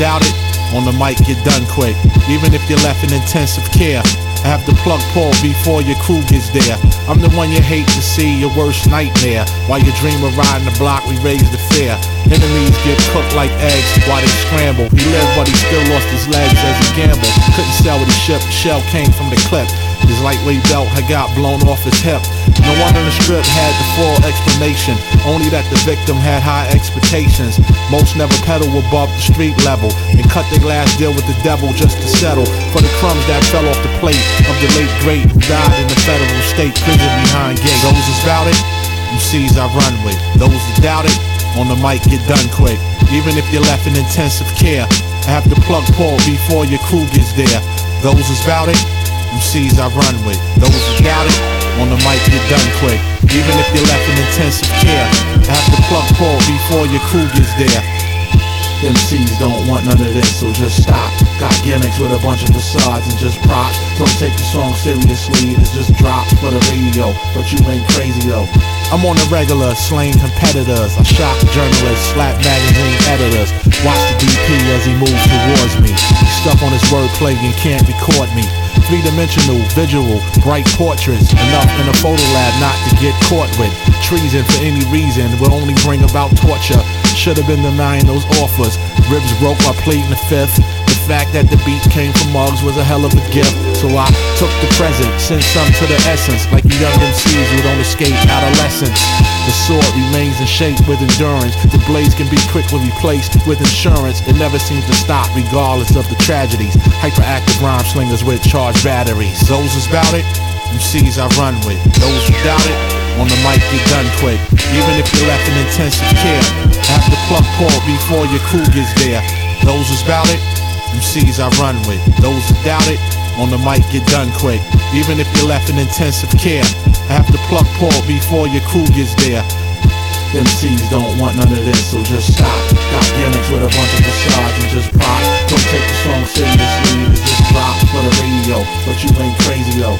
doubt it, on the mic get done quick. Even if you're left in intensive care. I have to plug Paul before your crew gets there. I'm the one you hate to see, your worst nightmare. While you dream of riding the block, we raise the fear. Enemies get cooked like eggs while they scramble. He lived, but he still lost his legs as he gambled. Couldn't sell with his ship, shell came from the clip. His lightweight belt had got blown off his hip. No one in the strip had the full explanation, only that the victim had high expectations. Most never pedal above the street level and cut their glass deal with the devil just to settle for the crumbs that fell off the plate of the late great who died in the federal state prison behind gates. Those is about it, you sees I run with. Those that doubt it, on the mic get done quick. Even if you're left in intensive care, I have to plug Paul before your crew gets there. Those is about it. MCs I run with. Those who doubt it, on the mic get done quick. Even if you're left in intensive care, have to plug Paul before your crew gets there. MCs don't want none of this, so just stop. Got gimmicks with a bunch of facades and just props. Don't take the song seriously, it's just drops for the radio. But you ain't crazy though. I'm on the regular, slaying competitors. I shock journalists, slap magazine editors. Watch the DP as he moves towards me. Stuck on his wordplay and can't record me. Three dimensional, visual, bright portraits. Enough in a photo lab not to get caught with. Treason for any reason will only bring about torture. Should have been denying those offers. Ribs broke my plate in the fifth. The fact that the beat came from Muggs was a hell of a gift. So I took the present, sent some to the essence. Like you young MCs who don't escape adolescence. The sword remains in shape with endurance. The blades can be quickly replaced with insurance. It never seems to stop regardless of the tragedies. Hyperactive rhyme slingers with charged batteries. Those is about it. MCs I run with. Those who doubt it, on the mic get done quick. Even if you're left in intensive care, have to plug Paul before your crew gets there. Those who's about it, MCs I run with. Those who doubt it, on the mic get done quick. Even if you're left in intensive care, I have to plug Paul before your crew gets there. MCs don't want none of this, so just stop. Got gimmicks with a bunch of facades and just pop. Don't take the song seriously, it's just drops for the radio. But you ain't crazy though.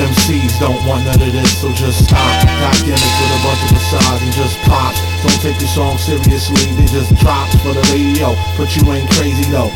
MCs don't want none of this, so just stop. Got gimmicks with a bunch of facades and just pops. Don't take the song seriously, they just drops for the radio. But you ain't crazy though.